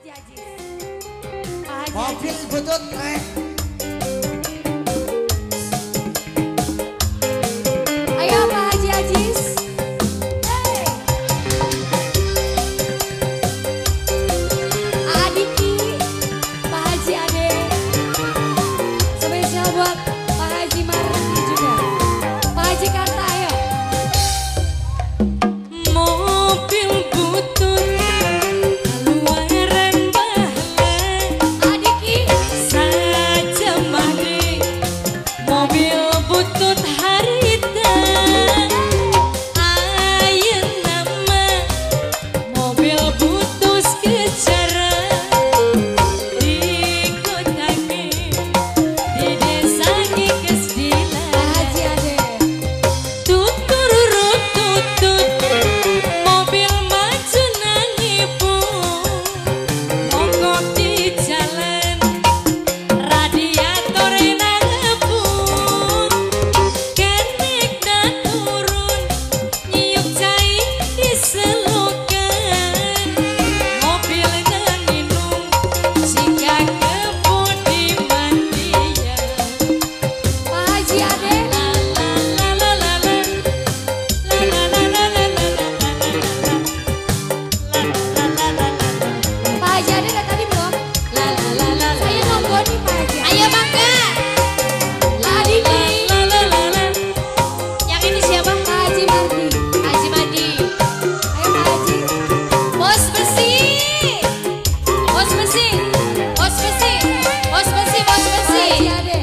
Haji Ajis. Pak Haji Mobil butut trek. वसी वसी वसी वसी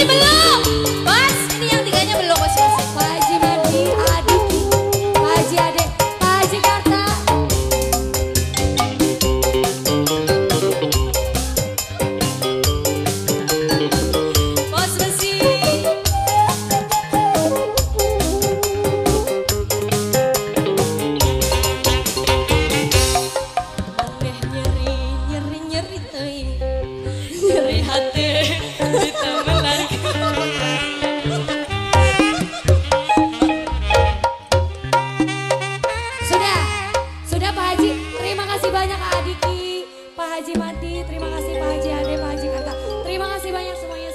Shimla banyak Adiki, Pak Haji Mati, terima kasih Pak Haji Ade, Pak Haji Karta. Terima kasih banyak semuanya